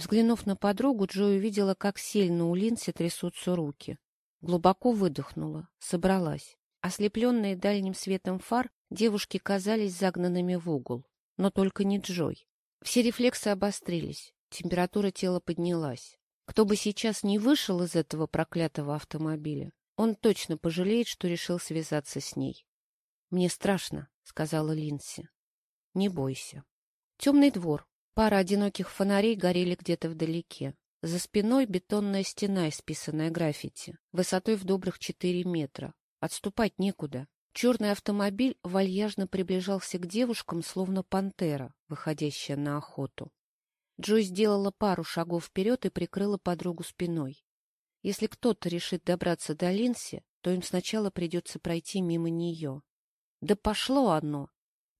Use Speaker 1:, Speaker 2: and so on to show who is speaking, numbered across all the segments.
Speaker 1: Взглянув на подругу, Джой увидела, как сильно у Линси трясутся руки. Глубоко выдохнула, собралась. Ослепленные дальним светом фар, девушки казались загнанными в угол. Но только не Джой. Все рефлексы обострились, температура тела поднялась. Кто бы сейчас не вышел из этого проклятого автомобиля, он точно пожалеет, что решил связаться с ней. — Мне страшно, — сказала Линси. — Не бойся. Темный двор. Пара одиноких фонарей горели где-то вдалеке. За спиной бетонная стена, исписанная граффити, высотой в добрых четыре метра. Отступать некуда. Черный автомобиль вальяжно приближался к девушкам, словно пантера, выходящая на охоту. Джой сделала пару шагов вперед и прикрыла подругу спиной. Если кто-то решит добраться до Линси, то им сначала придется пройти мимо нее. Да пошло оно!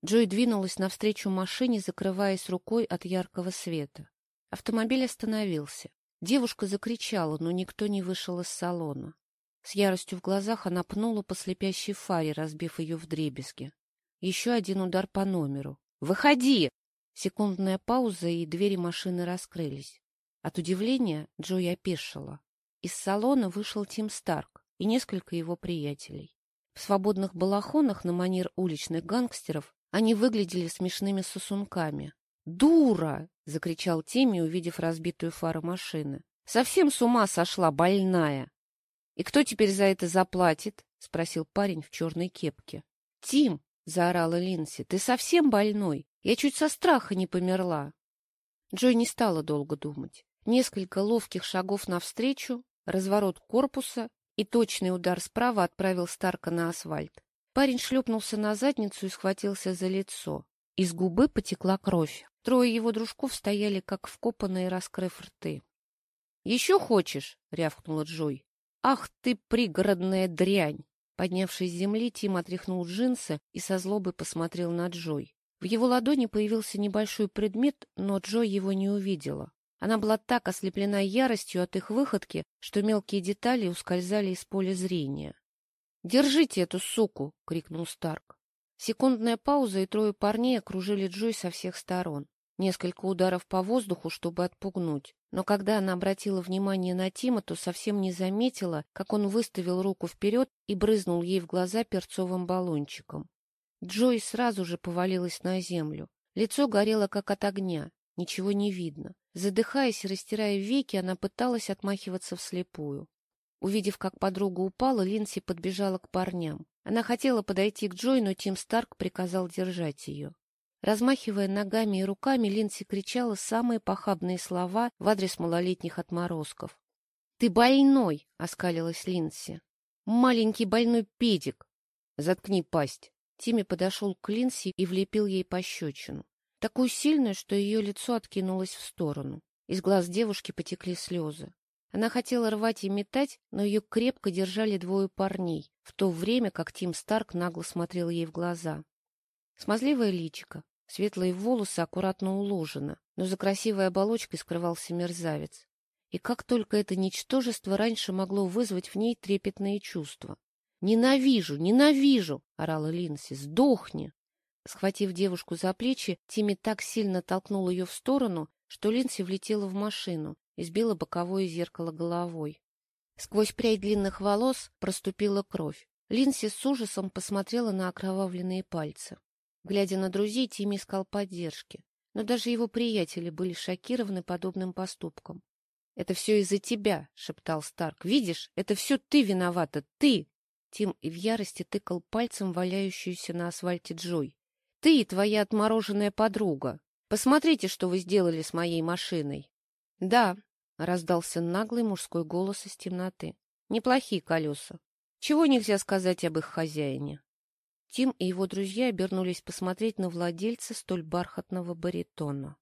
Speaker 1: Джой двинулась навстречу машине, закрываясь рукой от яркого света. Автомобиль остановился. Девушка закричала, но никто не вышел из салона. С яростью в глазах она пнула по слепящей фаре, разбив ее вдребезги. Еще один удар по номеру. «Выходи!» Секундная пауза, и двери машины раскрылись. От удивления Джой опешила. Из салона вышел Тим Старк и несколько его приятелей. В свободных балахонах на манер уличных гангстеров они выглядели смешными сосунками. «Дура!» — закричал Тимми, увидев разбитую фару машины. «Совсем с ума сошла, больная!» «И кто теперь за это заплатит?» — спросил парень в черной кепке. «Тим!» — заорала Линси. «Ты совсем больной? Я чуть со страха не померла!» Джой не стала долго думать. Несколько ловких шагов навстречу, разворот корпуса и точный удар справа отправил Старка на асфальт. Парень шлепнулся на задницу и схватился за лицо. Из губы потекла кровь. Трое его дружков стояли, как вкопанные, раскрыв рты. — Еще хочешь? — рявкнула Джой. — Ах ты, пригородная дрянь! Поднявшись с земли, Тим отряхнул джинсы и со злобой посмотрел на Джой. В его ладони появился небольшой предмет, но Джой его не увидела. Она была так ослеплена яростью от их выходки, что мелкие детали ускользали из поля зрения. «Держите эту суку!» — крикнул Старк. Секундная пауза, и трое парней окружили Джой со всех сторон. Несколько ударов по воздуху, чтобы отпугнуть. Но когда она обратила внимание на Тима, то совсем не заметила, как он выставил руку вперед и брызнул ей в глаза перцовым баллончиком. Джой сразу же повалилась на землю. Лицо горело, как от огня. Ничего не видно. Задыхаясь и растирая веки, она пыталась отмахиваться вслепую. Увидев, как подруга упала, Линси подбежала к парням. Она хотела подойти к Джой, но Тим Старк приказал держать ее. Размахивая ногами и руками, Линси кричала самые похабные слова в адрес малолетних отморозков. — Ты больной! — оскалилась Линси. — Маленький больной педик! — Заткни пасть! Тимми подошел к Линси и влепил ей пощечину. Такую сильную, что ее лицо откинулось в сторону. Из глаз девушки потекли слезы. Она хотела рвать и метать, но ее крепко держали двое парней, в то время как Тим Старк нагло смотрел ей в глаза. Смазливое личико, светлые волосы аккуратно уложены, но за красивой оболочкой скрывался мерзавец. И как только это ничтожество раньше могло вызвать в ней трепетные чувства. «Ненавижу! Ненавижу!» — орала Линси. «Сдохни!» Схватив девушку за плечи, Тимми так сильно толкнул ее в сторону, что Линси влетела в машину, и сбила боковое зеркало головой. Сквозь прядь длинных волос проступила кровь. Линси с ужасом посмотрела на окровавленные пальцы. Глядя на друзей, Тимми искал поддержки. Но даже его приятели были шокированы подобным поступком. — Это все из-за тебя, — шептал Старк. — Видишь, это все ты виновата, ты! Тим и в ярости тыкал пальцем валяющуюся на асфальте Джой. — Ты и твоя отмороженная подруга. Посмотрите, что вы сделали с моей машиной. — Да, Раздался наглый мужской голос из темноты. Неплохие колеса. Чего нельзя сказать об их хозяине? Тим и его друзья обернулись посмотреть на владельца столь бархатного баритона.